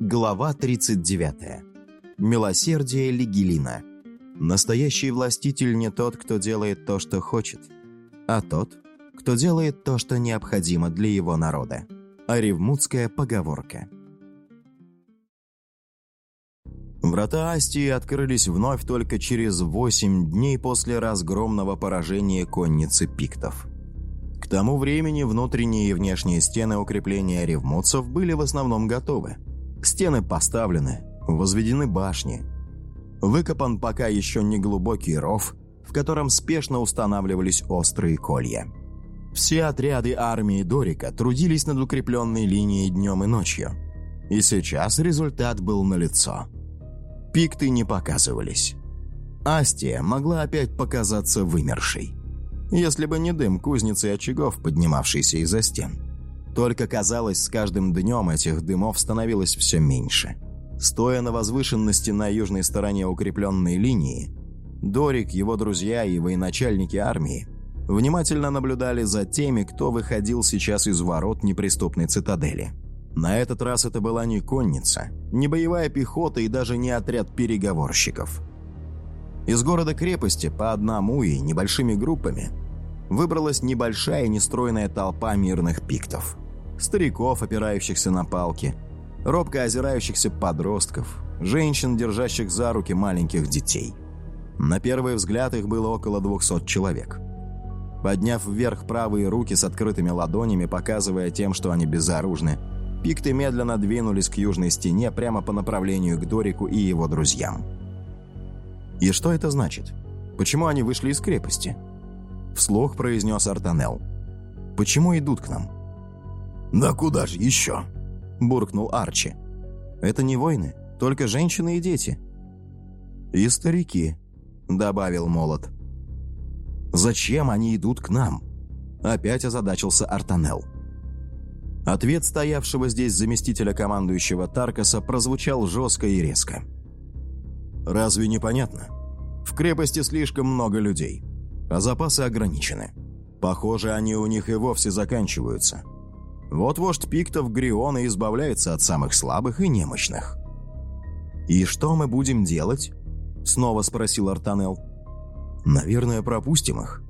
Глава 39. Милосердие Лигелина. Настоящий властитель не тот, кто делает то, что хочет, а тот, кто делает то, что необходимо для его народа. Оревмутская поговорка. Врата Астии открылись вновь только через восемь дней после разгромного поражения конницы пиктов. К тому времени внутренние и внешние стены укрепления ревмутцев были в основном готовы – Стены поставлены, возведены башни. Выкопан пока еще не глубокий ров, в котором спешно устанавливались острые колья. Все отряды армии Дорика трудились над укрепленной линией днем и ночью. И сейчас результат был налицо. Пикты не показывались. Астия могла опять показаться вымершей. Если бы не дым кузницы и очагов, поднимавшийся из-за стен – только казалось, с каждым днем этих дымов становилось все меньше. Стоя на возвышенности на южной стороне укрепленной линии, Дорик, его друзья и военачальники армии внимательно наблюдали за теми, кто выходил сейчас из ворот неприступной цитадели. На этот раз это была не конница, не боевая пехота и даже не отряд переговорщиков. Из города-крепости по одному и небольшими группами выбралась небольшая нестройная толпа мирных пиктов – стариков, опирающихся на палки, робко озирающихся подростков, женщин, держащих за руки маленьких детей. На первый взгляд их было около 200 человек. Подняв вверх правые руки с открытыми ладонями, показывая тем, что они безоружны, пикты медленно двинулись к южной стене прямо по направлению к Дорику и его друзьям. «И что это значит? Почему они вышли из крепости?» Вслух произнес Артанел. «Почему идут к нам?» «Да куда же еще?» – буркнул Арчи. «Это не войны, только женщины и дети». «И старики», – добавил Молот. «Зачем они идут к нам?» – опять озадачился Артанел. Ответ стоявшего здесь заместителя командующего Таркаса прозвучал жестко и резко. «Разве не понятно? В крепости слишком много людей, а запасы ограничены. Похоже, они у них и вовсе заканчиваются». Вот вождь пиктов Гриона избавляется от самых слабых и немощных. «И что мы будем делать?» — снова спросил Артанел. «Наверное, пропустим их.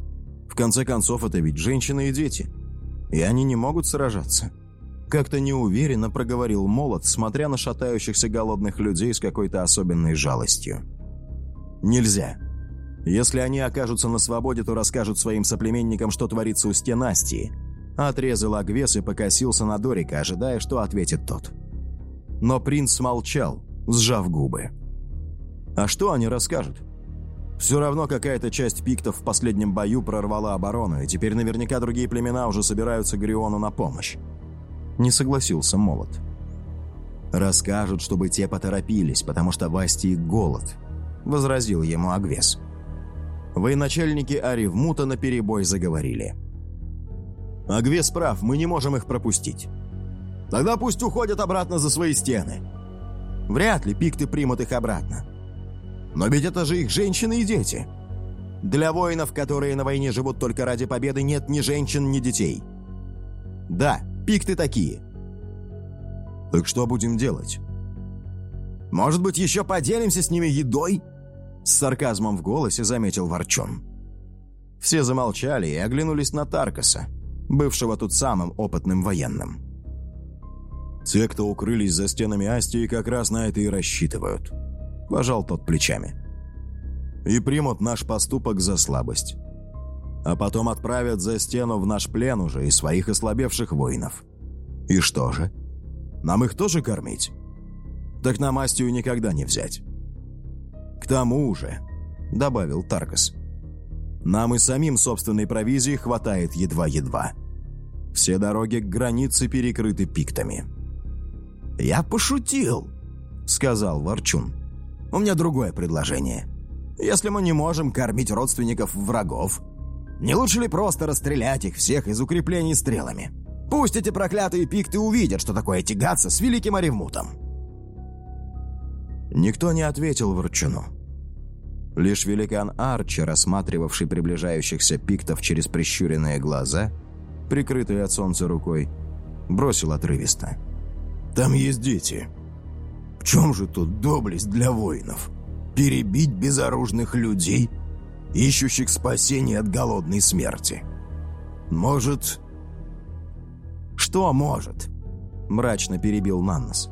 В конце концов, это ведь женщины и дети. И они не могут сражаться». Как-то неуверенно проговорил Молот, смотря на шатающихся голодных людей с какой-то особенной жалостью. «Нельзя. Если они окажутся на свободе, то расскажут своим соплеменникам, что творится у стен Астии, Отрезал Агвес и покосился на Дорика, ожидая, что ответит тот. Но принц молчал, сжав губы. А что они расскажут? Все равно какая-то часть пиктов в последнем бою прорвала оборону, и теперь наверняка другие племена уже собираются Гриону на помощь. Не согласился Молот. «Расскажут, чтобы те поторопились, потому что в Астии голод», — возразил ему Агвес. Военачальники Аривмута наперебой заговорили. Агвес прав, мы не можем их пропустить. Тогда пусть уходят обратно за свои стены. Вряд ли пикты примут их обратно. Но ведь это же их женщины и дети. Для воинов, которые на войне живут только ради победы, нет ни женщин, ни детей. Да, пикты такие. Так что будем делать? Может быть, еще поделимся с ними едой? С сарказмом в голосе заметил Ворчун. Все замолчали и оглянулись на Таркаса, бывшего тут самым опытным военным. «Те, кто укрылись за стенами Астии, как раз на это и рассчитывают», – пожал тот плечами. «И примут наш поступок за слабость. А потом отправят за стену в наш плен уже и своих ослабевших воинов. И что же? Нам их тоже кормить? Так нам Астию никогда не взять». «К тому же», – добавил Таркас, – нам и самим собственной провизии хватает едва-едва. Все дороги к границе перекрыты пиктами». «Я пошутил», — сказал Ворчун. «У меня другое предложение. Если мы не можем кормить родственников врагов, не лучше ли просто расстрелять их всех из укреплений стрелами? Пусть эти проклятые пикты увидят, что такое тягаться с великим Оревмутом». Никто не ответил Ворчуну. Лишь великан Арчи, рассматривавший приближающихся пиктов через прищуренные глаза, прикрытые от солнца рукой, бросил отрывисто. «Там есть дети. чем же тут доблесть для воинов? Перебить безоружных людей, ищущих спасения от голодной смерти? Может... Что может? Мрачно перебил Маннос.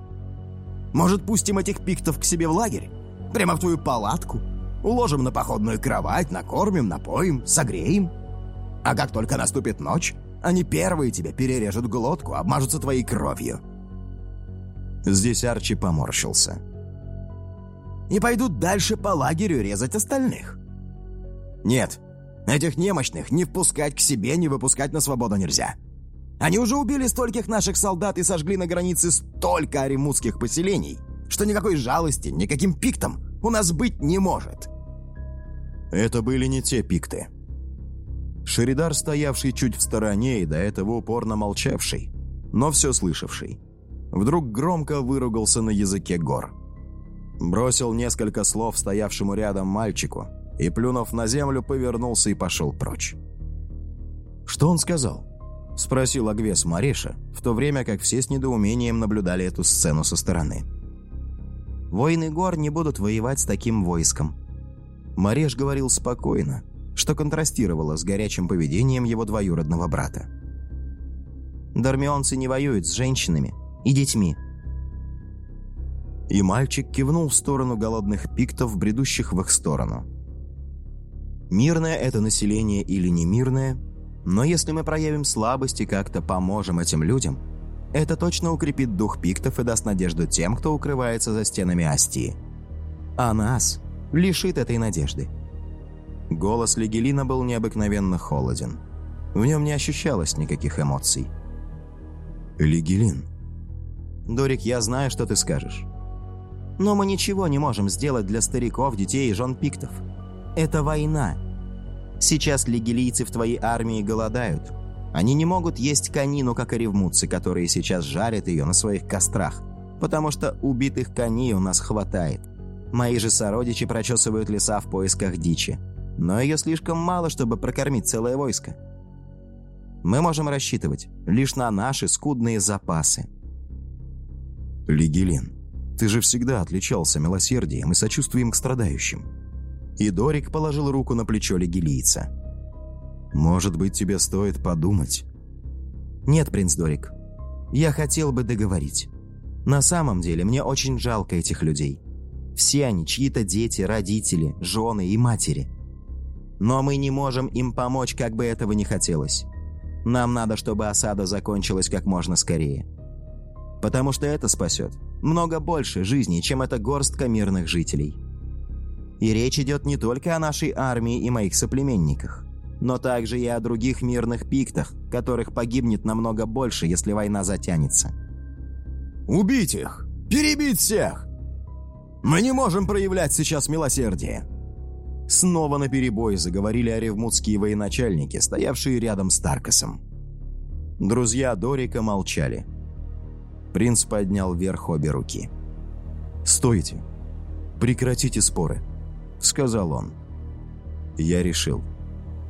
Может, пустим этих пиктов к себе в лагерь? Прямо в твою палатку? Уложим на походную кровать, накормим, напоим, согреем? А как только наступит ночь, они первые тебе перережут глотку, обмажутся твоей кровью. Здесь Арчи поморщился. И пойдут дальше по лагерю резать остальных. Нет, этих немощных не впускать к себе, не выпускать на свободу нельзя. Они уже убили стольких наших солдат и сожгли на границе столько аримутских поселений, что никакой жалости, никаким пиктом у нас быть не может. Это были не те пикты. Шеридар, стоявший чуть в стороне и до этого упорно молчавший, но все слышавший, вдруг громко выругался на языке гор. Бросил несколько слов стоявшему рядом мальчику и, плюнув на землю, повернулся и пошел прочь. «Что он сказал?» – спросил Агвес Мареша, в то время как все с недоумением наблюдали эту сцену со стороны. «Воины гор не будут воевать с таким войском». Мареш говорил спокойно, что контрастировало с горячим поведением его двоюродного брата. «Дармионцы не воюют с женщинами и детьми». И мальчик кивнул в сторону голодных пиктов, бредущих в их сторону. Мирное это население или не мирное, но если мы проявим слабость и как-то поможем этим людям, это точно укрепит дух пиктов и даст надежду тем, кто укрывается за стенами Астии. А нас лишит этой надежды. Голос Легелина был необыкновенно холоден. В нем не ощущалось никаких эмоций. «Легелин». «Дорик, я знаю, что ты скажешь. Но мы ничего не можем сделать для стариков, детей и жен пиктов. Это война, Сейчас лигелийцы в твоей армии голодают. Они не могут есть конину, как и ревмутцы, которые сейчас жарят ее на своих кострах, потому что убитых коней у нас хватает. Мои же сородичи прочесывают леса в поисках дичи, но ее слишком мало, чтобы прокормить целое войско. Мы можем рассчитывать лишь на наши скудные запасы. Лигелин, ты же всегда отличался милосердием и сочувствием к страдающим и Дорик положил руку на плечо легилийца. «Может быть, тебе стоит подумать?» «Нет, принц Дорик. Я хотел бы договорить. На самом деле, мне очень жалко этих людей. Все они чьи-то дети, родители, жены и матери. Но мы не можем им помочь, как бы этого ни хотелось. Нам надо, чтобы осада закончилась как можно скорее. Потому что это спасет много больше жизней, чем эта горстка мирных жителей». И речь идет не только о нашей армии и моих соплеменниках, но также и о других мирных пиктах, которых погибнет намного больше, если война затянется. «Убить их! Перебить всех! Мы не можем проявлять сейчас милосердие!» Снова наперебой заговорили оревмутские военачальники, стоявшие рядом с Таркасом. Друзья Дорика молчали. Принц поднял вверх обе руки. «Стойте! Прекратите споры!» — сказал он. Я решил.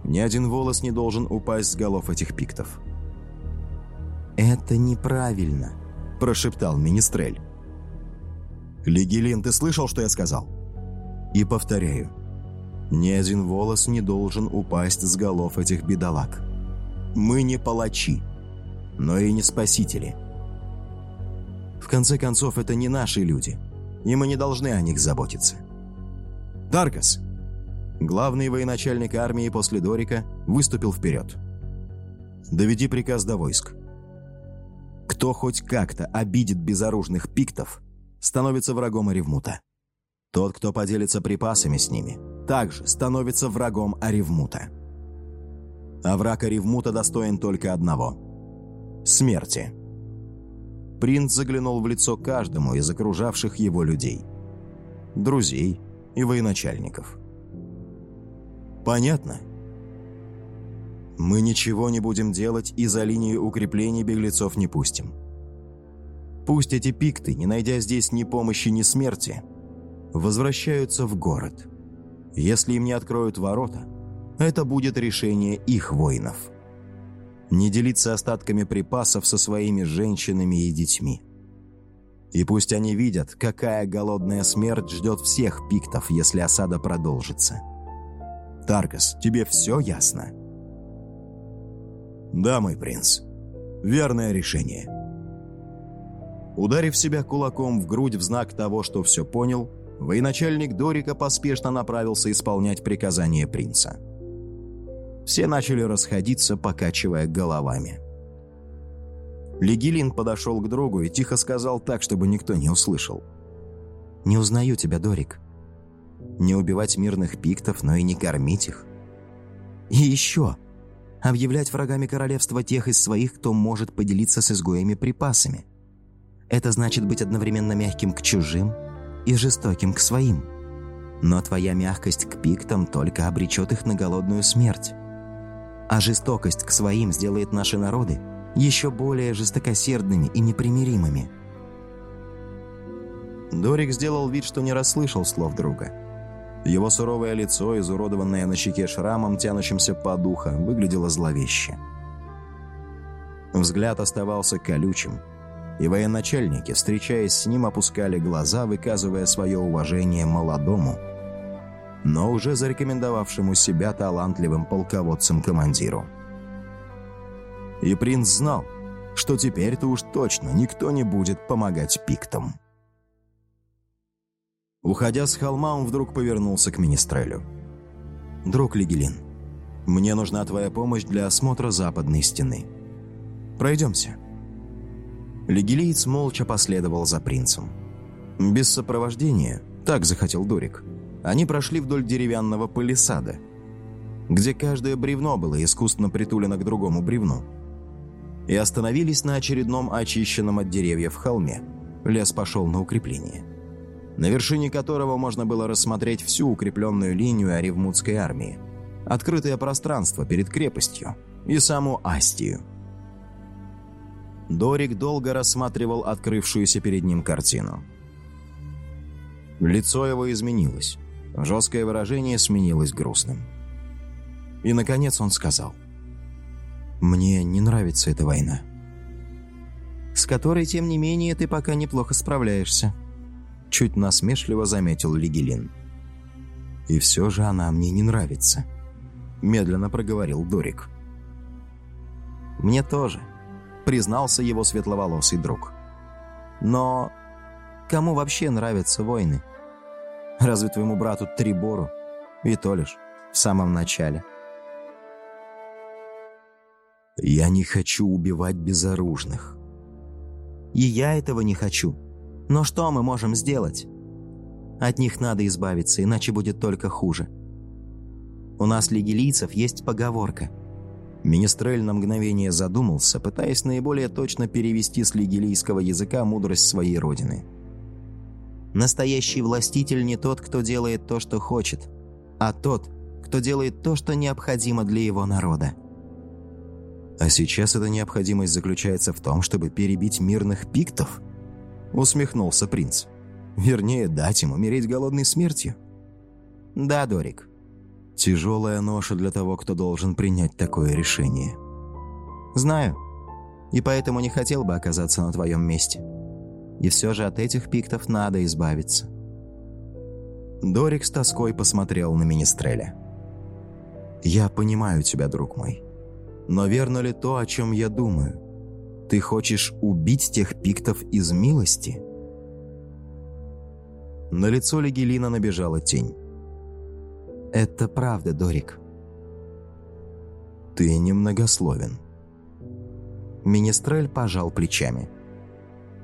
Ни один волос не должен упасть с голов этих пиктов. «Это неправильно», — прошептал Министрель. «Лигелин, ты слышал, что я сказал?» «И повторяю, ни один волос не должен упасть с голов этих бедолаг. Мы не палачи, но и не спасители. В конце концов, это не наши люди, и мы не должны о них заботиться. Таркас!» Главный военачальник армии после Дорика выступил вперед. «Доведи приказ до войск. Кто хоть как-то обидит безоружных пиктов, становится врагом Аревмута. Тот, кто поделится припасами с ними, также становится врагом Аревмута. А враг Аревмута достоин только одного – смерти». Принц заглянул в лицо каждому из окружавших его людей. Друзей, и военачальников. Понятно? Мы ничего не будем делать и за линию укреплений беглецов не пустим. Пусть эти пикты, не найдя здесь ни помощи, ни смерти, возвращаются в город. Если им не откроют ворота, это будет решение их воинов. Не делиться остатками припасов со своими женщинами и детьми. И пусть они видят, какая голодная смерть ждет всех пиктов, если осада продолжится. Таркас, тебе все ясно?» «Да, мой принц. Верное решение». Ударив себя кулаком в грудь в знак того, что все понял, военачальник Дорика поспешно направился исполнять приказание принца. Все начали расходиться, покачивая головами. Легилин подошел к другу и тихо сказал так, чтобы никто не услышал. «Не узнаю тебя, Дорик. Не убивать мирных пиктов, но и не кормить их. И еще объявлять врагами королевства тех из своих, кто может поделиться с изгоями припасами. Это значит быть одновременно мягким к чужим и жестоким к своим. Но твоя мягкость к пиктам только обречет их на голодную смерть. А жестокость к своим сделает наши народы еще более жестокосердными и непримиримыми. Дорик сделал вид, что не расслышал слов друга. Его суровое лицо, изуродованное на щеке шрамом, тянущимся по ухо, выглядело зловеще. Взгляд оставался колючим, и военачальники, встречаясь с ним, опускали глаза, выказывая свое уважение молодому, но уже зарекомендовавшему себя талантливым полководцем-командиру. И принц знал, что теперь-то уж точно никто не будет помогать пиктам. Уходя с холма, он вдруг повернулся к Министрелю. «Друг Лигелин, мне нужна твоя помощь для осмотра западной стены. Пройдемся». Лигелиец молча последовал за принцем. Без сопровождения, так захотел Дурик, они прошли вдоль деревянного палисада, где каждое бревно было искусственно притулено к другому бревну, и остановились на очередном очищенном от деревьев холме. Лес пошел на укрепление на вершине которого можно было рассмотреть всю укрепленную линию Оревмутской армии, открытое пространство перед крепостью и саму Астию. Дорик долго рассматривал открывшуюся перед ним картину. Лицо его изменилось, жесткое выражение сменилось грустным. И, наконец, он сказал, «Мне не нравится эта война» с которой, тем не менее, ты пока неплохо справляешься», Чуть насмешливо заметил Лигелин. «И все же она мне не нравится», – медленно проговорил Дорик. «Мне тоже», – признался его светловолосый друг. «Но кому вообще нравятся войны? Разве твоему брату Трибору? И то лишь в самом начале». «Я не хочу убивать безоружных». «И я этого не хочу», но что мы можем сделать? От них надо избавиться, иначе будет только хуже. У нас, лигилийцев, есть поговорка. Министрель на мгновение задумался, пытаясь наиболее точно перевести с лигилийского языка мудрость своей родины. Настоящий властитель не тот, кто делает то, что хочет, а тот, кто делает то, что необходимо для его народа. А сейчас эта необходимость заключается в том, чтобы перебить мирных пиктов –— усмехнулся принц. «Вернее, дать им умереть голодной смертью». «Да, Дорик». «Тяжелая ноша для того, кто должен принять такое решение». «Знаю. И поэтому не хотел бы оказаться на твоем месте. И все же от этих пиктов надо избавиться». Дорик с тоской посмотрел на Министреля. «Я понимаю тебя, друг мой. Но верно ли то, о чем я думаю? Ты хочешь убить тех пиктов из милости?» На лицо Легелина набежала тень. «Это правда, Дорик». «Ты немногословен». Министрель пожал плечами.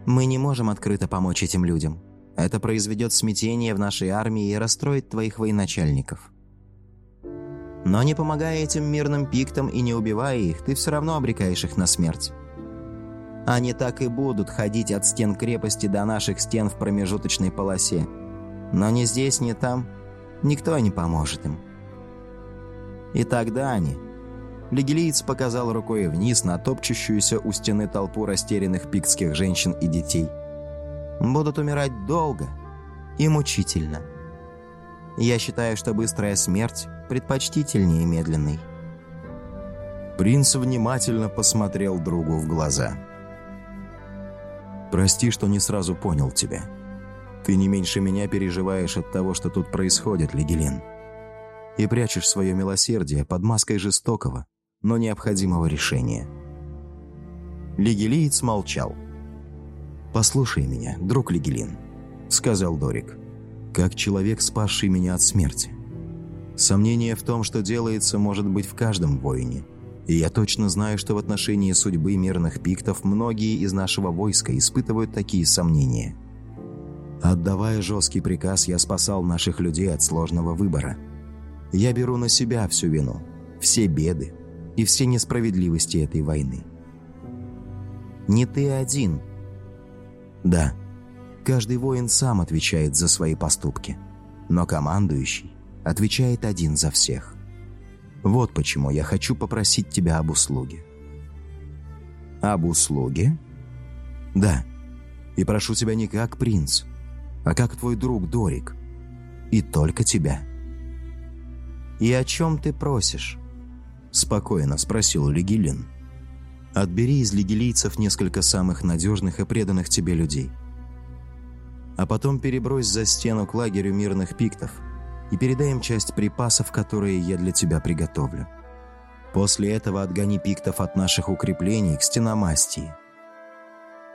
«Мы не можем открыто помочь этим людям. Это произведет смятение в нашей армии и расстроит твоих военачальников. Но не помогая этим мирным пиктам и не убивая их, ты все равно обрекаешь их на смерть. Они так и будут ходить от стен крепости до наших стен в промежуточной полосе. Но ни здесь, ни там никто не поможет им. И тогда они... Легилиец показал рукой вниз на топчущуюся у стены толпу растерянных пиктских женщин и детей. Будут умирать долго и мучительно. Я считаю, что быстрая смерть предпочтительнее медленной. Принц внимательно посмотрел другу в глаза – Прости, что не сразу понял тебя. Ты не меньше меня переживаешь от того, что тут происходит, Легелин. И прячешь свое милосердие под маской жестокого, но необходимого решения. Лигелиец молчал. «Послушай меня, друг Лигелин», — сказал Дорик, «как человек, спасший меня от смерти. Сомнение в том, что делается, может быть в каждом воине. И я точно знаю, что в отношении судьбы мирных пиктов многие из нашего войска испытывают такие сомнения. Отдавая жесткий приказ, я спасал наших людей от сложного выбора. Я беру на себя всю вину, все беды и все несправедливости этой войны. Не ты один. Да, каждый воин сам отвечает за свои поступки, но командующий отвечает один за всех. Вот почему я хочу попросить тебя об услуге. Об услуге? Да. И прошу тебя не как принц, а как твой друг Дорик. И только тебя. И о чем ты просишь? Спокойно спросил Легилин. Отбери из легилийцев несколько самых надежных и преданных тебе людей. А потом перебрось за стену к лагерю мирных пиктов и передай им часть припасов, которые я для тебя приготовлю. После этого отгони пиктов от наших укреплений к стеномастии.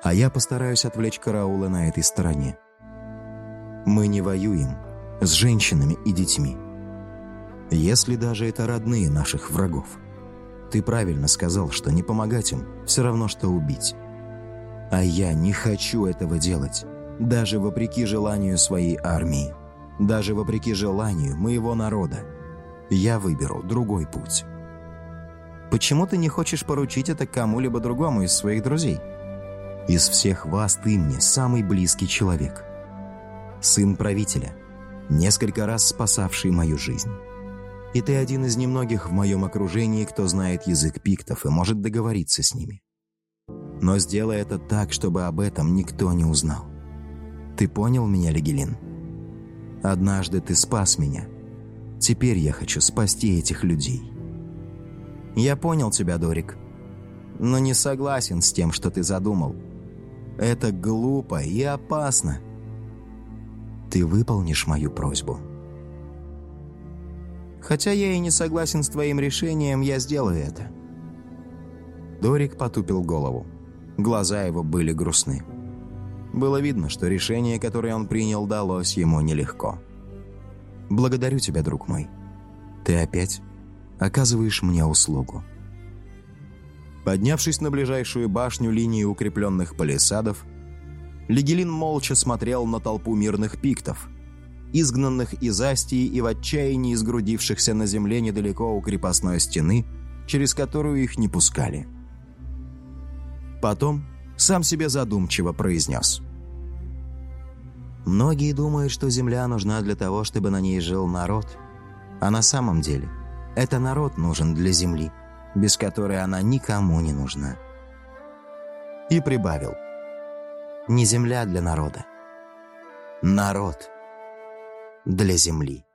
А я постараюсь отвлечь караулы на этой стороне. Мы не воюем с женщинами и детьми. Если даже это родные наших врагов. Ты правильно сказал, что не помогать им все равно, что убить. А я не хочу этого делать, даже вопреки желанию своей армии, даже вопреки желанию моего народа. Я выберу другой путь. Почему ты не хочешь поручить это кому-либо другому из своих друзей? Из всех вас ты мне самый близкий человек. Сын правителя, несколько раз спасавший мою жизнь и ты один из немногих в моем окружении, кто знает язык пиктов и может договориться с ними. Но сделай это так, чтобы об этом никто не узнал. Ты понял меня, Легелин? Однажды ты спас меня. Теперь я хочу спасти этих людей. Я понял тебя, Дорик, но не согласен с тем, что ты задумал. Это глупо и опасно. Ты выполнишь мою просьбу?» Хотя я и не согласен с твоим решением, я сделаю это». Дорик потупил голову. Глаза его были грустны. Было видно, что решение, которое он принял, далось ему нелегко. «Благодарю тебя, друг мой. Ты опять оказываешь мне услугу». Поднявшись на ближайшую башню линии укрепленных палисадов, Легелин молча смотрел на толпу мирных пиктов – изгнанных из Астии и в отчаянии сгрудившихся на земле недалеко у крепостной стены, через которую их не пускали. Потом сам себе задумчиво произнес. «Многие думают, что земля нужна для того, чтобы на ней жил народ. А на самом деле это народ нужен для земли, без которой она никому не нужна». И прибавил. «Не земля для народа. Народ – для Земли.